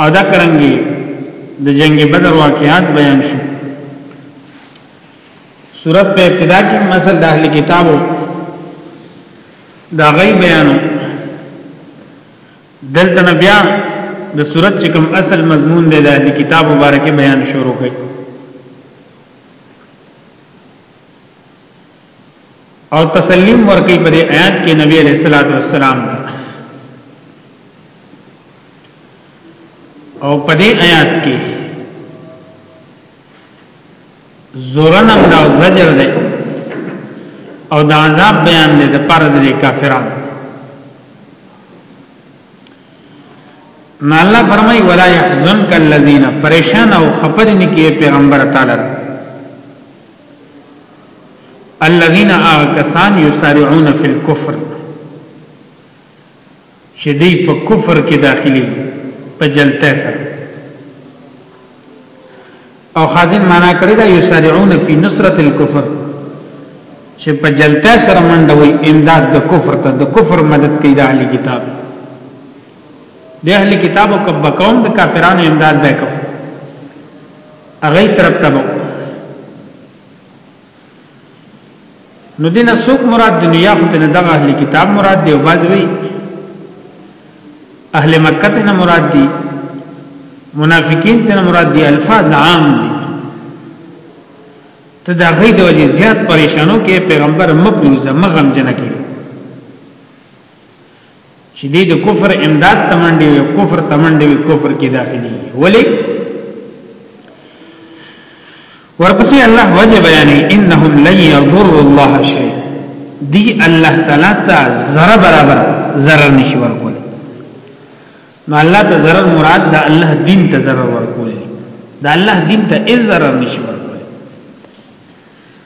او دا کرنګي د جنگ بدر واقعات بیان شو صورت په ابتدا کې مثل د اهل کتابو دا غي بیانو دلته نه بیا د صورت چې کوم اصل مضمون دی د اهل کتاب مبارکه بیان شروع کړي او تسلیم ورکی پر آیات کې نبی علیہ الصلوۃ والسلام او په دې آیات کې زورن امر او زجر دی او د عذاب بیان دی د پر د کافرانو نو الله فرمای ولا يحزنك الذين پریشان او خپرنی کې پیغمبر تعالی الذين اغکسان یسارعون فی الكفر چې دی په کفر کې داخلي په جلته سره او خازن معنا کړی دا یسارعون فی نصرت الكفر چې په جلته سره منډوي امداد د کفر ته د کفر مدد کوي د اهلی کتاب د اهلی کتاب او کب قوم د کافرانو امداد وکړي هغه طرف ته نو دینه سوق مراد دنیا خو ته دغه اهل کتاب مراد دی او باز وی اهل مکه ته مراد دی منافقین ته مراد دی الفاظ عام دی ته دا غي د وجه زیات پریشانو کې پیغمبر مپوزه مغم جنکه چې دې د کفر امداد تمنډي وي کفر تمنډي وي کفر کې داخلي ولی ورپسې الله وجه بیانې انهم لن يضر الله شيء دی الله تعالی ته ذره برابر ضرر نشي ورکول نو الله ته ضرر مراد د الله دین ته ضرر ورکول د الله دین ته ای ضرر نشي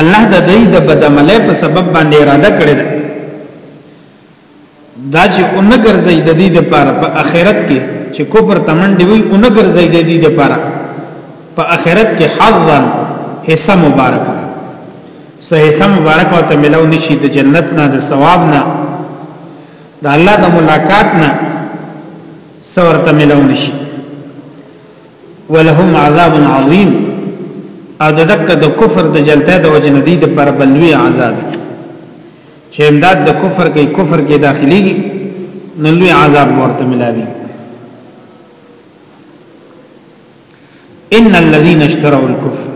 الله د دوی د بدعملۍ په سبب باندې اراده کړې ده دا چې اونګر زې د دې لپاره په آخرت کې چې کفر تمن دی وي اونګر زې د دې لپاره په آخرت کې حظا حصہ مبارک سه حصہ مبارک او ته ملو نشي د جنت نه د ثواب نه د الله د ملاقات نه سورته ملو نشي ولهم عذاب عظیم او د دک د کفر د جلته د وجنه دی د پر بلوی عذاب چې امداد د کفر کې کفر کې داخليږي نو لوی عذاب ورته ملاوي ان الذين اشتروا الكفر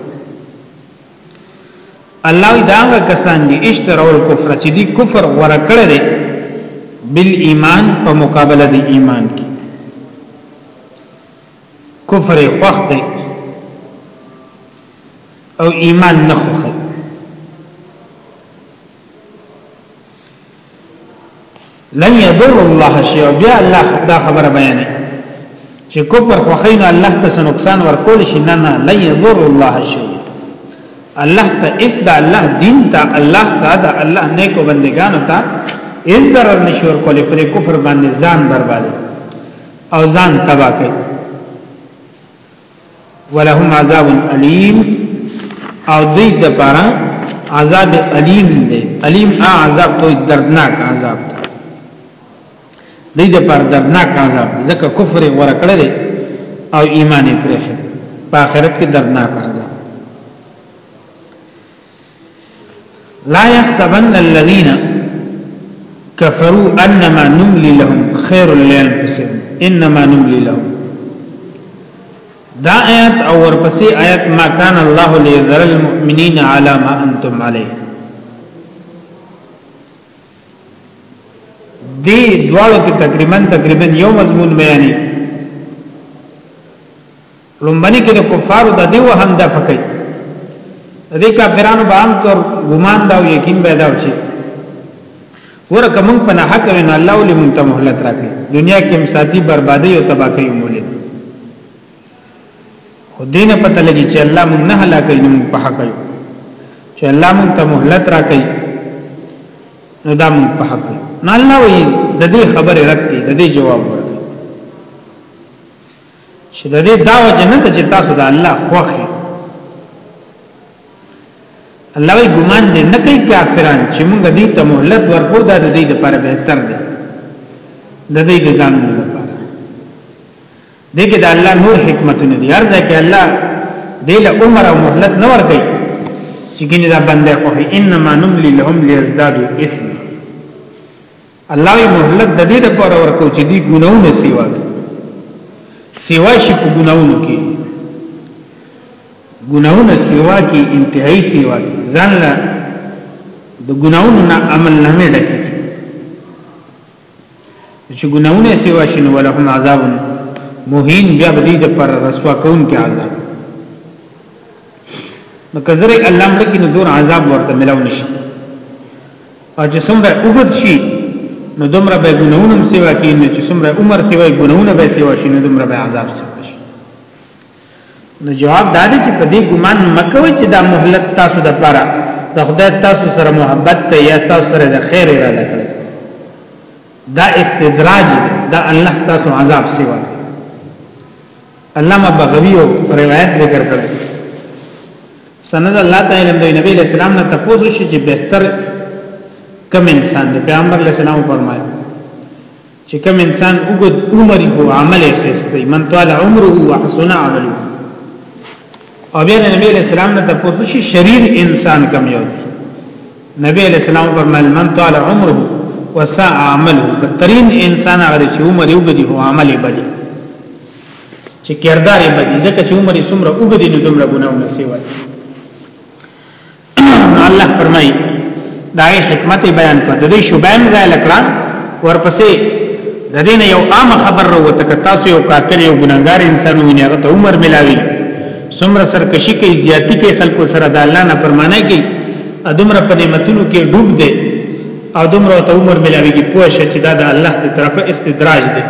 الله دا کسان دي اشتروا الكفر چې دي کفر ورکړل دي بل ایمان په مقابله د ایمان کې کفر خوخ دی او ایمان نه خوخ دی لن يضر الله شيئا بیا الله دا خبره بیانې چې کفر خوخین الله ته نقصان ورکول شي نه نه لن يضر الله شيئا الله ته اس دا الله دین ته الله دا دا الله نیکو بندگانو ته اس ضرر نشور کولی فلی کفر باندې ځان بربادي او ځان تبا کوي ولهم عذاب الیم او دوی د پاره عذاب الیم دی الیم عذاب تو دردناک عذاب دی د پاره دردناک عذاب ځکه کفر ورکړل او ایمان یې پرې په آخرت کې دردناک لا يحسبن الذين كفروا انما نملي لهم خير لانفسهم انما نملي لهم دا آیات او ورپسې آیات ما کان الله ليذر المؤمنين على ما انتم عليه دی دوالو کې تقریبا تقریبا یو مضمون بیانې لومبني کې د کفارو د دیو هم د فقې د دې کافرانو به عام طور ګمان دا او یقین پیدا وشي ورکه مونږ په نه حق نه الله ولې مونږ ته مهلت راکړي دنیا کې هم ساتي بربادي او تباہي مولې خو دینه پته لګي چې الله مونږ نه هلاکې نو مونږ په حق یو چې الله مونږ ته مهلت راکړي نو دا مونږ په حق یو نه الله وی د دې خبره رکړي د دې جواب ورکړي چې د دې دا وجه نه ده چې تاسو د الله خوخه الله وی ګمان دې نه کوي کافران چې موږ دې ته مهلت ورکو دا د دې لپاره بهتر دی د دې د ځان لپاره دغه د الله نور حکمتونه دي هر ځکه الله دې له عمر او مهلت نه ورکي چې ګینه دا بنده خو انما نملی لهم ليزدادوا اثم الله یې مهلت د دې لپاره ورکو چې دې ګناونه سیوا سیوا شي په ګناونو کې ګناونه سیوا کې انتهایی سیوا کې ځان له د ګناونو نه عمل نه مې ډکې چې ګناونه سیوا شي نو ولهم عذاب مهین بیا بدی د پر رسوا کون کې عذاب نو کزره الله مړ کې نو دور عذاب ورته ملاو نشي او چې څومره اوږد شي نو دومره به ګناونه هم سیوا کړي نو چې څومره عمر سیوا ګناونه به سیوا شي نو دومره به عذاب سیوا شي نو جواب دا دی چې په دې ګمان مکوئ چې دا مهلت تاسو د پاره د خدای تاسو سره محبت ته یا تاسو سره د خیر اراده کړی دا استدراج دی دا الله تاسو عذاب سیوا کړي علامه بغوی او روایت ذکر کړی سند الله تعالی د نبی علیہ السلام نه تاسو شي چې بهتر کم انسان دی پیغمبر علیہ السلام فرمایي چې کم انسان وګد عمر او عمل خسته من طال عمره وحسن عمله او بیا نبی علیہ السلام نه تاسو شي شریر انسان کم یو دی نبی علیہ السلام فرمایل من طال عمره وساء عمله بهترین انسان هغه چې عمر یو دی او عمل یې بدی چې کردار یې بدی ځکه چې عمر یې څومره وګدي نو دومره ګناونه سیوي الله فرمای دا حکمت بیان کړ د دې شوبام ځای لکړه ورپسې د دې نه یو عام خبر وروته کتا سو یو کافر یو ګناګار انسان ویني هغه ته عمر ملاوي څومره سرکشي کوي زیاتی کوي خلکو سره د الله نه پرمانه کوي ادمره په نعمتونو کې ډوب دي او دومره ته عمر ملاويږي پوه شي چې دا د الله تر طرفه استدراج دی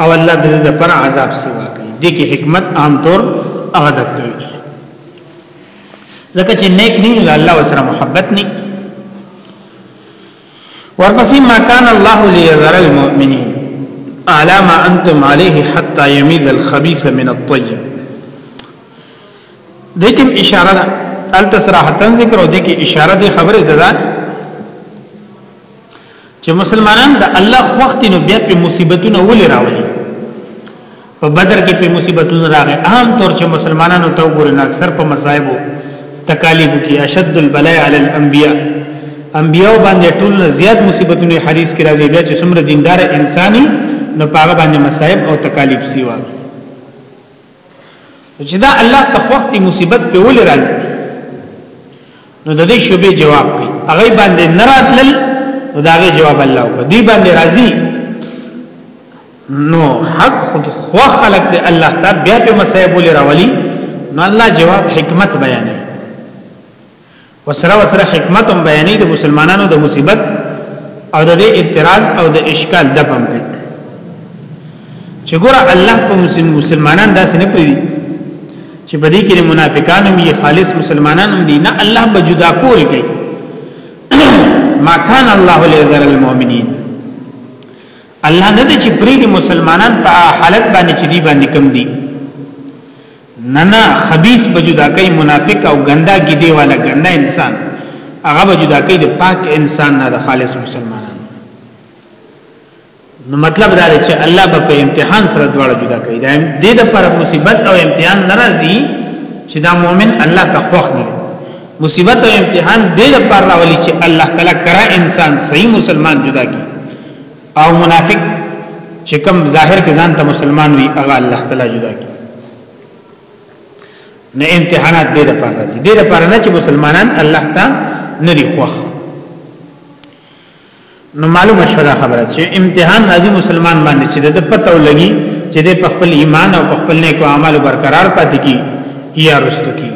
او الله د دې پر عذاب سیوا کوي د کې حکمت عام طور هغه د کوي ځکه چې نیک نه له الله سره محبت نه ورپسې ما کان الله ليذر المؤمنين على ما انتم عليه حتى يميز الخبيث من الطيب دغه اشاره ده التصراحتن ذکر او دغه اشاره دي خبره ده چې مسلمانان د الله وخت نو بیا په مصیبتونو ولې راولي په بدر کې په مصیبتونو راغی عام طور چې مسلمانانو ته وګورن اکثر په مصايب تکالیف کې اشد البلاء علی الانبیاء انبیاء باندې ټول زیات مصیبتونه حدیث کې راځي بیا چې څومره دیندار انساني نو پاغه باندې مصايب او تکالیف سیوا چې دا الله تخوخت مصیبت په ول راځي نو د دې شوبې جواب کوي هغه باندې نراتل نو داغه جواب الله کوي دی باندې راضي نو حق خود خو خلق دی الله تعالی بیا په مصیبت ول راولي نو الله جواب حکمت بیانوي وسره وسره حکمت هم بیانې د مسلمانانو د مصیبت او د اعتراض او د اشکال د پم کوي چې ګوره الله په مسلمانان داسې نه پوي چې په دې کې منافقان هم یې خالص مسلمانان هم دي نه الله به جدا کول کوي ما کان الله لذر المؤمنین الله نه دې چې پرې مسلمانان په حالت باندې چې دی باندې کم دي نه نه خبيث بجدا کوي منافق او ګندا ګيدي والا ګندا انسان هغه بجدا کوي د پاک انسان نه د خالص مسلمانانو نو مطلب دا دی چې الله په امتحان سره دواړه جدا کوي دا د دې لپاره مصیبت او امتحان ناراضي چې دا مؤمن الله ته خوښ نه مصیبت او امتحان دې لپاره راولي چې الله تعالی کرا انسان صحیح مسلمان جدا کوي او منافق چې کوم ظاهر کې ځان ته مسلمان وي هغه الله تعالی جدا کی نه امتحانات دې لپاره راځي دې لپاره نه چې مسلمانان الله ته نه دی خوښ نو معلومه شوه خبره چې امتحان راځي مسلمان باندې چې د پته ولګي چې د خپل ایمان او خپل نیکو اعمالو برقرار پاتې کی یا رستو کی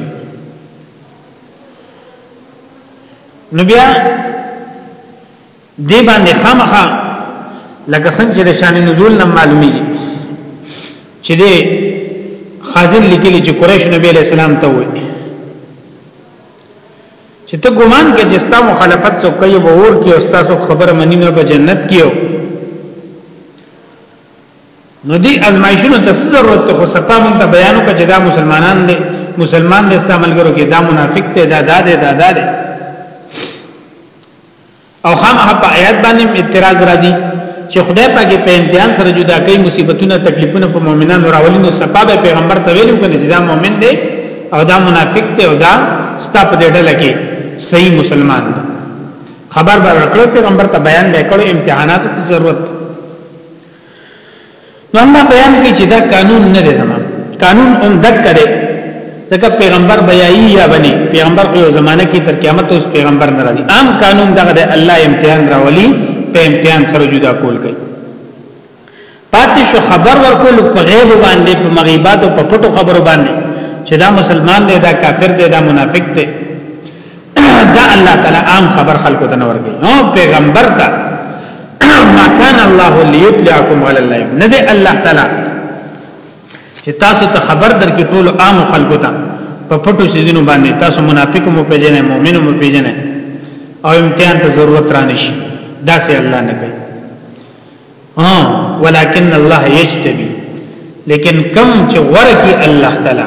نو بیا دی باندې خامخا لکه څنګه چې د شان نزول نه معلومي چې دی خازن لیکلی چې قریش نبی علیہ السلام ته وایي چې ته ګمان کې چې ستا مخالفت سو کوي به اور کې او ستا سو خبر منی نه په جنت کې او نو دی ازمایښونو ته ضرورت خو سپا مونږ ته بیانو کې چې دا مسلمانان دي مسلمان دې استعمال کرو کې دا منافق ته دا دا دې دا دا دې او خامخا په آیات باندې اعتراض راځي چې خدای پاک په امتحان سره جدا کوي مصیبتونه تکلیفونه په مؤمنانو راولي نو سبب پیغمبر ته ویلو کنه چې دا مؤمن دی او دا منافق دی او دا ستا په دې ډله کې صحیح مسلمان دی خبر به ورکړ پیغمبر ته بیان وکړو امتحانات ته ضرورت نو الله بیان کوي چې دا قانون نه دی زمام قانون هم دک کړي ځکه پیغمبر بیایي یا بني پیغمبر په یو زمانه کې تر قیامت اوس پیغمبر ناراضي عام قانون دغه د الله امتحان راولي په امتحان سره جدا کول کوي پاتې شو خبر ورکول په غیب باندې په مغیبات او په پټو خبرو باندې چې دا مسلمان دی دا کافر دی دا منافق دی دا الله تعالی عام خبر خلکو ته نور کوي نو پیغمبر ته ما کان الله ليطلعكم على الله نه دی الله تعالی چې تاسو ته خبر درکې ټول عام خلکو ته په پټو سيزونو باندې تاسو منافقو مو پیژنې مؤمنو مو پیژنې او امتحان ته ضرورت را نشي دا سي الله نه کوي ها ولكن الله يجتبي لیکن کم چې ورکی الله تعالی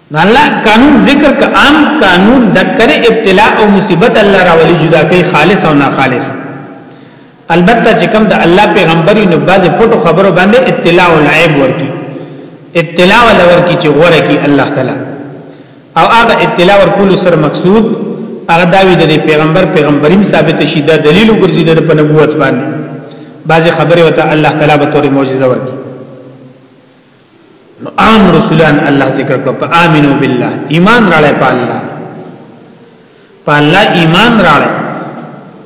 نو الله قانون ذکر ک عام قانون د کر ابتلاء او مصیبت الله راولي جدا کوي خالص او ناخالص البته چې کوم د الله پیغمبري نو باز پټو خبرو باندې اطلاع او العیب ورکی اطلاع ولا ورکی چې غوړه کی الله تعالی او هغه اطلاع ورکول سره مقصود هغه داوی د پیغمبر پیغمبریم ثابت شي دا دلیل وګرځي د په نبوت باندې بعضی خبره وته الله تعالی به تور معجزه ورکړي نو عام رسولان الله ذکر کړ په امنو بالله ایمان راړې په الله په الله ایمان راړې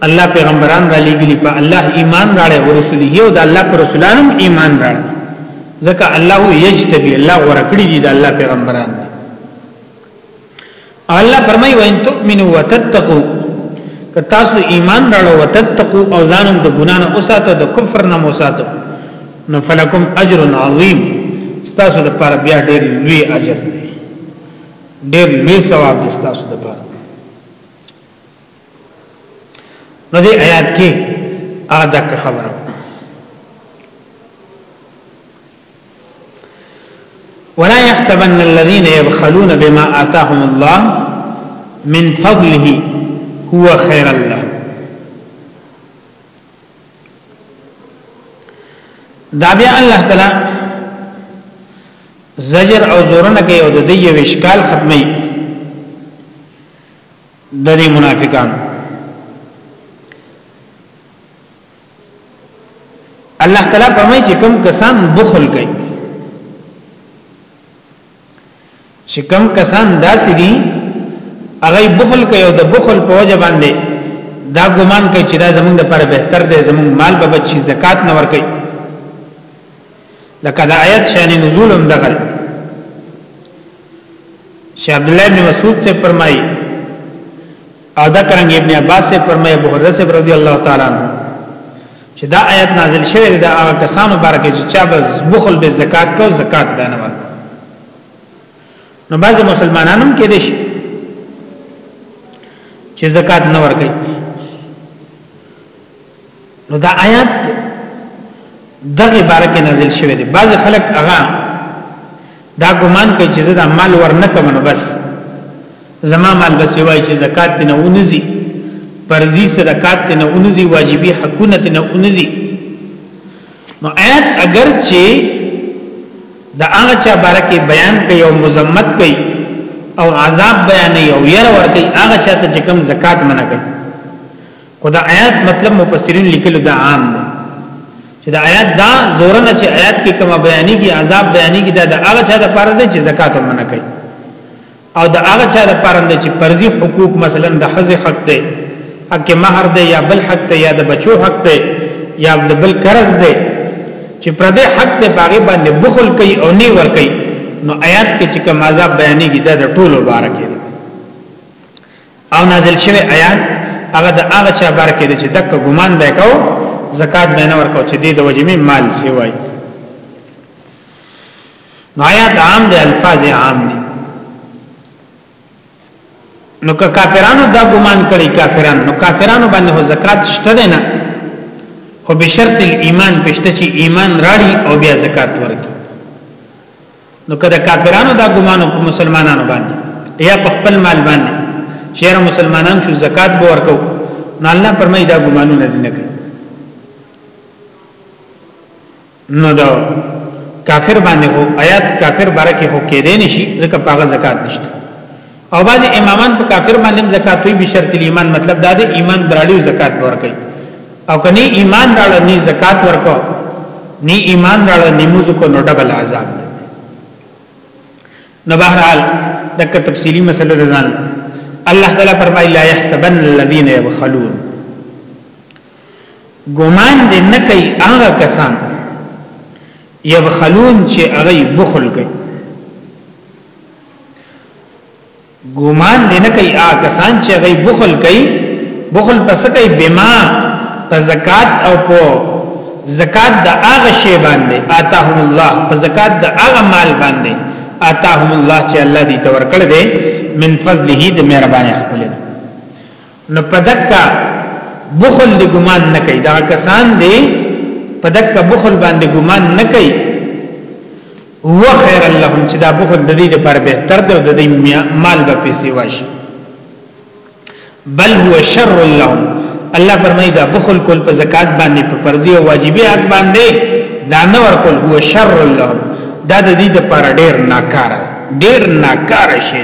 الله پیغمبران را لېګلي په الله ایمان راړې او رسوله یو د الله پر رسولانم ایمان راړې ځکه الله یجتبی الله ورکړي دي د الله پیغمبران الله فرمای و ان تؤمنو وتتقو که تاسو ایمان راړو وتتقو او ځانم د ګنا نه اوساتو د کفر نه اوساتو نو فلکم اجر عظیم تاسو د پر بیا ډیر لوی اجر دی ډیر لوی ثواب دی تاسو د پر نو دې آیات کې ادا خبره ولا يحسبن الذين يبخلون بما آتاهم الله من فضله هو خير الله دا بیا الله تعالی زجر او زورنه کوي او د دې یو اشکال ختمي د دې منافقانو الله تعالی فرمایي چې کوم کسان بخل کوي چې کوم کسان داسې دي هغه بخل کوي او د بخل په وجه باندې دا ګمان کوي چې دا زمونږ لپاره بهتر دی زمونږ مال به بچي زکات نه ور کوي لکه دا آیت شان نزول هم دغل شیخ عبد الله بن مسعود سے فرمایي او دا کرنګ ابن عباس سے فرمای ابو هرره سے رضی الله تعالی عنہ چې دا آیت نازل شوی دا هغه کسانو بارکه چې چا بس بخل به زکات کو زکات به نه ورکړي نو بعض مسلمانانو کې دي چې زکات نه ورکړي نو دا آیات دغه بارکه نازل شوه دي بعض خلک هغه دا ګمان کوي چې زه دا مال ورنکم نو بس زما مال بس وای چې زکات نه ونزي فرضي صدقات نه ونزي واجبي حقونه نه ونزي نو آیات اگر چې دا هغه چا بارکه بیان کوي او مذمت کوي او عذاب بیان کوي او ير ور کوي هغه چا ته چې کوم زکات منع کوي او دا آیات مطلب مفسرین لیکلو دا عام دی چې دا آیات دا زور نه چې آیات کې کومه بیانې کې عذاب بیانې کې دا د هغه چا د پاره دی چې زکات هم نه کوي او د هغه چا د پاره دی چې فرضي حقوق مثلا د حزه حق دی حق مہر دی یا بل حق دی یا د بچو حق دی یا د بل قرض دی چې پر دې حق ته باغې باندې بخل کوي او نه ور کوي نو آیات کې چې کوم عذاب بیانې کې دا د ټولو بارکه او نازل شوی آیات هغه د هغه چا بار کې چې دک ګمان به کو زکات به نه ورکو چې دې د وجمه مال سی وای آیات عام دي الفاظ عام دي نو که کافرانو دا ګمان کړي کافران نو کافرانو باندې هو زکات شته نه خو بشرط الايمان پښته چې ایمان راړي او بیا زکات ورکړي نو کله کافرانو دا ګمانو په مسلمانانو باندې یا په خپل مال باندې شهر مسلمانان شو زکات به ورکو نو الله فرمایي دا ګمانو نه دي کوي نو دا کافر باندې هو آیات کافر بارکه هو کې دي نشي ځکه پاغه زکات نشته او بعض امامان په کافر باندې زکات وی بشرط ایمان مطلب دا دی ایمان دراړي زکات ورکړي او کني ایمان راړه نه زکات ورکو نه ایمان راړه نیموز کو نو ډبل عذاب نو بهرحال دغه تفصيلي مسله رضان الله تعالی فرمایي لا يحسبن الذين يبخلون ګمان دې نه کوي هغه کسان يبخلون چې هغه بخل کوي ګمان دې نه کوي آ کسان چې غي بخل کوي بخل پس کوي بما په زکات او په زکات د هغه شی باندې آتاهم الله په زکات د هغه مال باندې آتاهم الله چې الله دې تور کړ دې من فضله دې مهرباني خپل نو پدکا بخل دی ګمان نه کوي دا کسان دی پدکا بخل باندې ګمان نه کوي و خیر لهم چې دا بخل د دې لپاره به تر د دې مال به پیسې واشي بل هو شر لهم الله فرمایي دا بخل کول په زکات باندې په فرضي او واجبي حق باندې دا نه ورکول هو شر لهم دا د دې لپاره ډیر ناکاره ډیر ناکاره شي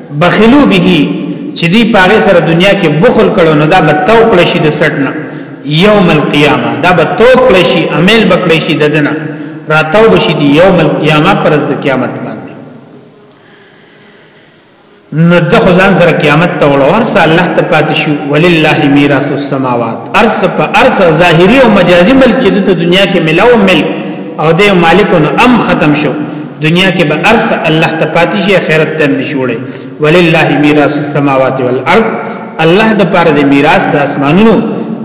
بخلو به چې دی پاره سره دنیا کې بخل کړو نو دا به تو کړی شي د سټنه یوم القیامه دا به تو کړی شي عمل بکړی شي ددنه راتاو بشي دی یوم القیامه پر د قیامت باندې نو د خدان سره قیامت ته وړو ارس الله ته پات شو ولله میراث السماوات ارس په ارس ظاهری او مجازی ملک چې د دنیا کې ملاو ملک او د مالکونو ام ختم شو دنیا کې به ارس الله ته پاتې شي آخرت ته نشوړي ولله میراث السماوات والارض الله د پاره د میراث د اسمانونو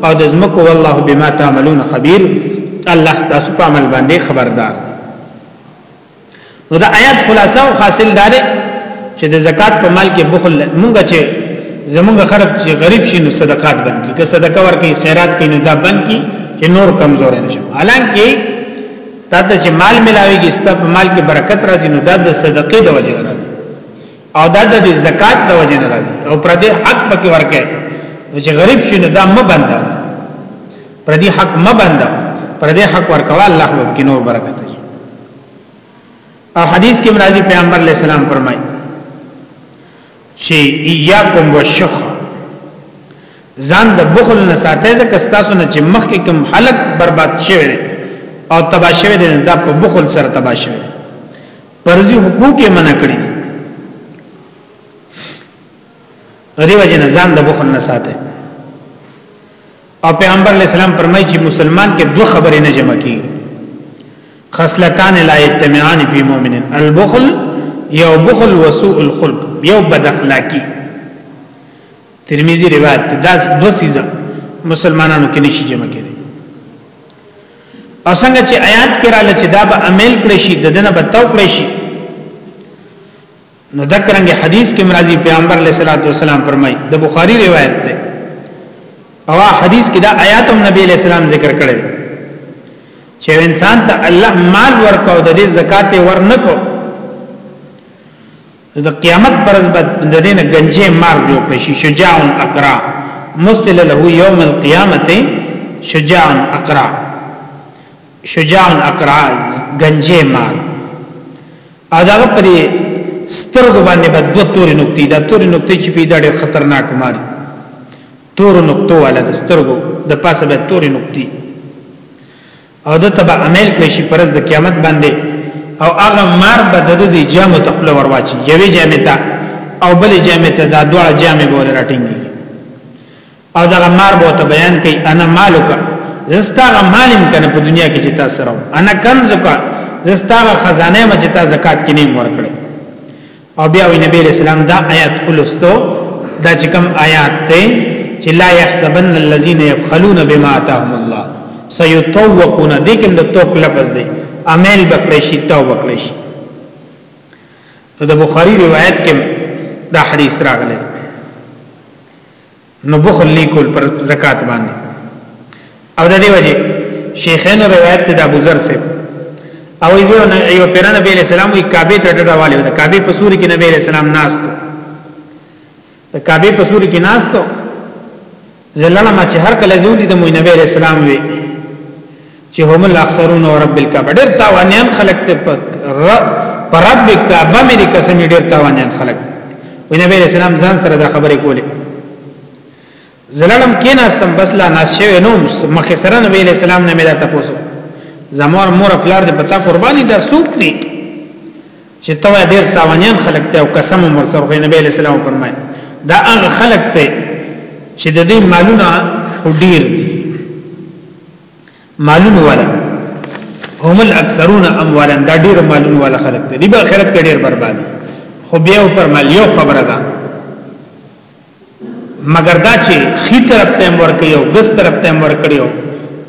او د زمکو والله بما تعملون خبير الله ستاسو په عمل باندې خبردار نو دا آیات خلاصه او حاصل دار چې د زکات په مال کې بخل مونږ چې زمونږ خراب چې غریب شي نو صدقات باندې که صدقه ورکړي خیرات کوي نو دا باندې چې نور کمزور نشي حالانکه تا ته چې مال ملاويږي ستاسو په مال کې برکت راځي نو دا د صدقې د وجه راځي او دا د زکات د وجه راځي او پر دې حق پکې ورکه نو چې غریب شي نو دا م بنده پر دې حق م بنده پر دې حق ورکوا الله به کې نور برکت شي او حدیث کې مرাজি پیغمبر علیہ السلام فرمایي چې ایاکم والشخ ځان د بخل نه ساتي ځکه تاسو نه چې مخکې کوم حلق برباد شوی او تبا شوی دی دا په بخل سره تبا شوی پرځي حقوق یې منع کړی دیو جن ځان د بخل نه ساتي او پیغمبر علی السلام فرمایي چې مسلمان کې دوه خبرې نه جمع کی خصلتان لا یجتمعان فی مؤمن البخل یو بخل وسوء الخلق یو بد اخلاقی ترمذی روایت دا دو سیزه مسلمانانو کې نشي جمع کېږي او څنګه چې آیات کې رااله چې دا به عمل کړی شي د دنه به تو کړی شي نو ذکرنګ حدیث کې مرضی پیغمبر علیه الصلاۃ والسلام فرمای د بخاری روایت ده او حدیث کې دا آیات هم نبی علیہ السلام ذکر کړل چې انسان ته الله مال ورکاو د دې زکات ورنکو د قیامت پر ورځ د دې نه گنجې مار جوړ شي شجاع اقرا مستل له یوم القیامت شجاع اقرا شجاع الاقرع گنجه مار او دا پر سترګو باندې به دوه تورې نقطې دا تورې نقطې چې پیدا ډېر خطرناک ماري تور نقطو والا د سترګو د پاسه به تورې نقطې او د تبع عمل کوي شي پرز د قیامت باندې او هغه مار به د دې جامو تخله ورواچي یوې جامې ته او بلې جامې ته دا دوه جامې به راټینګي او دغه مار به ته بیان کوي انا مالک زستاغه مالم کنه په دنیا کې چې تاسو سره انا کنزک زستاغه خزانه مې چې تاسو زکات کې نه ورکړي او بیا وی نبی رسول الله دا آیات ولستو دا چې کوم آیات ته چې لا يحسبن الذين يبخلون بما آتاهم الله سيطوقون دې کې د توق لفظ دی عمل بکړي شي توبه کړی شي نو د بخاری روایت کې دا حدیث راغلی نو بخل نه کول پر زکات باندې او د دې وجه شیخین روایت د ابو ذر سے او ایزو نه یو پیر نبی علیہ السلام وی کعبه ته ډډه والي د کعبه په سوري کې نبی علیہ السلام ناستو د کعبه په سوري کې ناستو زلاله ما چې هر کله زولي د مو نبی علیہ السلام وی چې هم الاخسرون او رب الکعبه ډېر تاوانيان خلق ته پک پر رب الکعبه مې دې قسم ډېر تاوانيان خلق وي نبی رسول الله ځان سره دا خبرې کولې زلالم کیناستم بس لا ناشوي نو مخې سره نبی رسول الله نه مې دا تاسو زمور مور خپلار دې پتا قرباني دا سوق دي چې ته ډېر تاوانيان خلق ته او قسم مر سره نبی رسول الله فرمایي دا هغه خلق ته چې د دې مالونه ډېر دي مالون والا هم الاکثرون اموالا دا ډیر مالون والا خلک دي په آخرت کې ډیر برباد خو بیا پر مال یو خبره ده مگر دا چې خي طرف ته امر کوي او ګس طرف ته امر کوي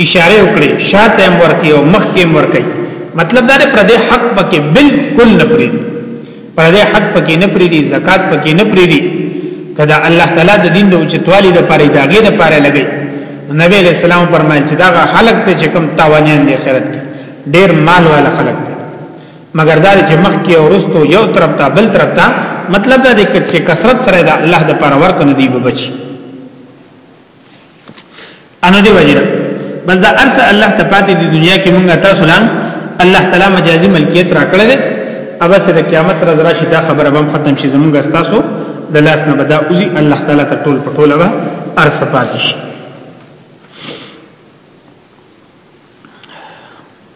اشاره وکړي شاته امر کوي او مخ کې امر کوي مطلب دا پر دې حق پکې بالکل نه پرې پردې حق پکې نه پریدي زکات پکې نه پریدي کدا الله تعالی د دین د اوچتوالي د پاره داګه د پاره لګي نبی علیہ السلام فرمایل چې دا خلق ته چې کم تاوانیان دي خیرت کې ډیر مال والا خلق دي مګر دا چې مخ کې اورستو یو طرف ته بل طرف ته مطلب دا دی چې کثرت سره دا الله د پاره ورکنه دی به بچي انو دی وجنه بس دا ارسه الله ته پاتې د دنیا کې مونږه تاسو لان الله تعالی مجازي ملکیت راکړل دي اوبه چې د قیامت ورځ راشي دا خبره به ختم شي زمونږه تاسو د لاس نه بدا اوزي الله تعالی ته ټول پټوله به ارسه پاتې شي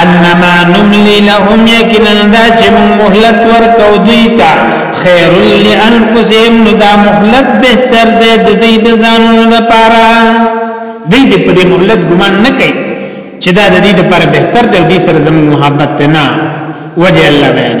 انما نملی لهم یقینا دا چې مهلت ورکو دوی ته خیر لانفسهم نو دا مهلت بهتر دی د دې د ځانونو لپاره دوی دې په دې مهلت ګمان نه کوي چې دا د دې لپاره بهتر دی دوی سره زموږ محبت نه وجه الله بیان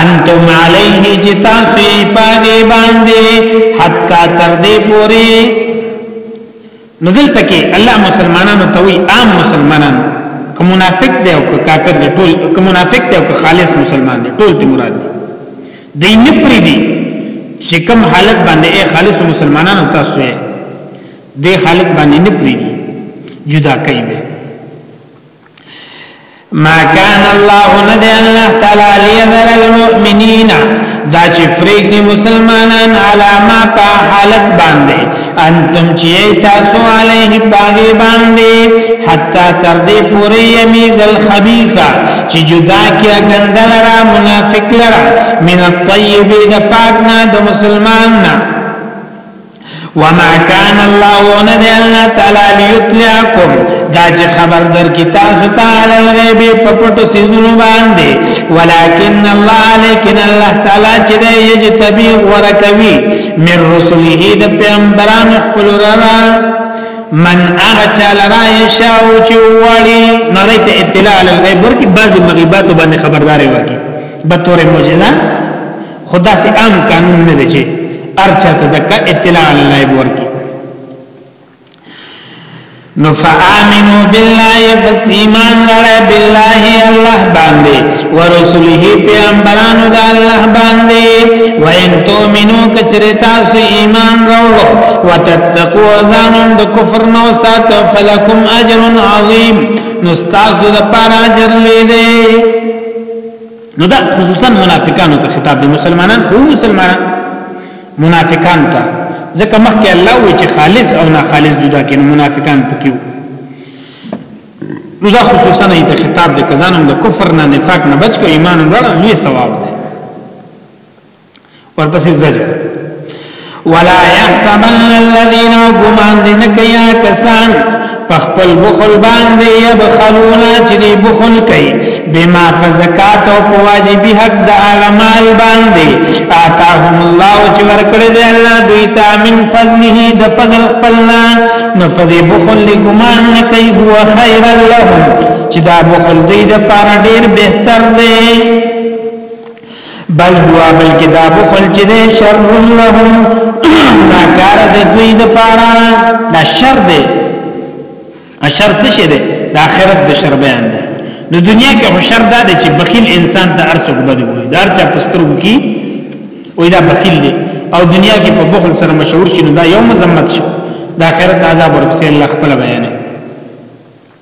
انتم علیه چې تاسو یې پاګې باندې حتی تر دې پوري نو دلته کې الله مسلمانانو ته وی عام مسلمانان کوم منافق دی او کافر دی ټول کوم منافق دی او خالص مسلمان دی ټول ته مراد دی دې نه پری دی چې کوم حالت باندې اے خالص مسلمانانو تاسو یې دې حالت باندې نه پری دی جدا کوي ما کان الله ند الله تعالی لیذر المؤمنین دا چې فریق دی مسلمانان علاما په حالت باندې انتم چې تاسو علیه باغی باندې حتا تر دې پورې یمیز الخبیثه چې جدا کیا ګندل را منافق لرا من الطیب د پاک نه د مسلمان نه وما كان الله ند الله تعالی ليطلعكم دا چې خبر در کی تاسو ته علی الغیب په پټو سيزونو باندې ولکن الله لیکن الله تعالی چې د یجتبی ورکوي من رسله د پیغمبرانو خپل را من هغه چل را یشاو چې وړي نړیت اطلاع علی الغیب ورکی بعضی مغیبات باندې خبرداري ورکی به تور معجزه خدا سي عام قانون نه دی چې ارچا ته د اطلاع علی الغیب ورکی نو فآمنو بالله بس ایمان لڑا بالله الله باندې ورسوله پیغمبرانو دا الله باندې وین تومنو کچره تاسو ایمان راوړو وتتقو ځانون د کفر نو سات فلکم اجر عظیم نو تاسو د پاره اجر لیدئ نو دا خصوصا منافقانو ته خطاب دی مسلمانان خو مسلمانان منافقان ته ځکه مخکې الله وی چې خالص او نه خالص جدا کین منافقان پکې نو دا خصوصا ایت خطاب د کزانم د کفر نه نفاق نه بچ کو ایمان وروړه لوی ثواب دی ورپسې زجر ولا يحسبن الذين غمان دین کیا کسان پخپل بخل باندې يبخلون چې دی بخل کوي بما فزکات او واجبي حق د اعمال باندې آتاهم الله چې ورکړي دی الله دوی ته من فضله د فضل خپلنا نو فذي بخل لګمان نه کوي هو خير لهم چې دا بخل دی د پاره ډیر بهتر دی بل هو بلکې دا بخل چې ده شر لهم ناکار ده دوی ده پارا دا شر ده اشر څه شه ده دا آخرت ده شر بیان ده نو دنیا کې خو شر ده چې بخیل انسان ته ارسو بده وي دار چا پسترو کی وې دا بخیل دی او دنیا کې په بخل سره مشهور شي نو دا یو مزمت شي دا آخرت عذاب ورپسې الله خپل بیانې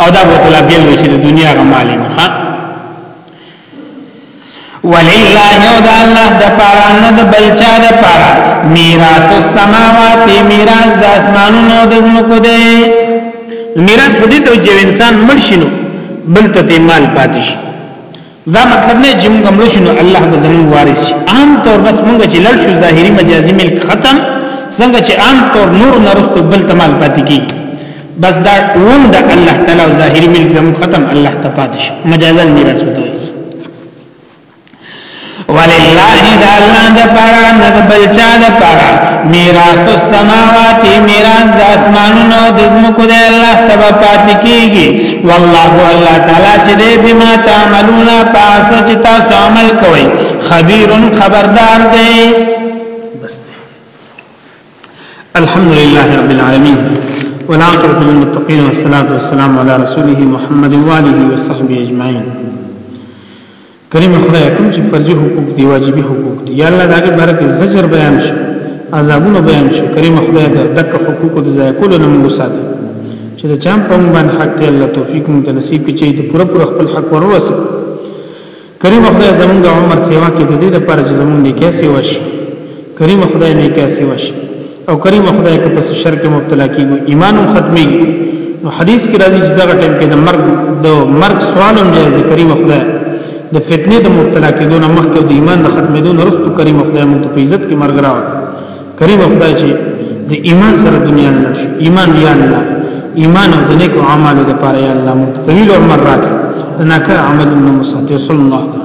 او دا به تعالی بیل وی چې د دنیا غمالې نه ښه ولله یو د الله د پاره نه د بلچا د پاره میراث السماوات میراث د اسمانونو د زمکو دی میراث دې ته چې انسان مرشینو بل ته مال پاتې شي دا مطلب نه چې موږ مړ شو نو الله به زموږ وارث شي عام طور بس موږ چې لړ شو ظاهري مجازي ملک ختم څنګه چې عام طور نور نرستو بل تمال پاتې کی بس دا ووم د الله تعالی او ظاهري ملک زموږ ختم الله ته پاتې شي مجازا میراث وته ولله دا الله د پاره نه د بل چا د پاره میراث السماوات میراث د اسمانونو د زمکو د الله تبارک کیږي والله الله تعالی چې دې بما تعملون پاس چې تاسو عمل کوئ خبير خبردار دی بس دی الحمد لله رب العالمين والعاقبة للمتقين والصلاة والسلام على رسوله محمد وآله وصحبه أجمعين کریم خدای کوم چې فرضي حقوق دی واجبي حقوق دی یا الله داګه بارک زجر بیان شي عذابونه بیان شي کریم خدای د دک حقوق د ځای کولو نه موږ ساتي چې د چام په مبان حق ته الله توفیق مو ته نصیب کړي چې د پوره پوره خپل حق وروسه کریم خدای زمونږ عمر سیوا کې د دې لپاره چې زمونږ نه کیسه وشي کریم خدای نه کیسه وشي او کریم خدای کې پس شرک مبتلا کیږي ایمان ختمي نو حدیث کې راځي چې دغه ټیم کې د مرګ د مرګ سوال هم جایز دی کریم خدای د فتنې د مبتلا کېدو نه مخکې د ایمان د ختمېدو نه وروسته کریم خدای مونږ ته په عزت کې مرګ راوړ کریم خدای چې د ایمان سره دنیا نه شي ایمان یا الله ایمان او د نیکو اعمالو لپاره یا الله مونږ ته طویل عمر راکړي ناکه عمل نو مساتې صلی الله تعالی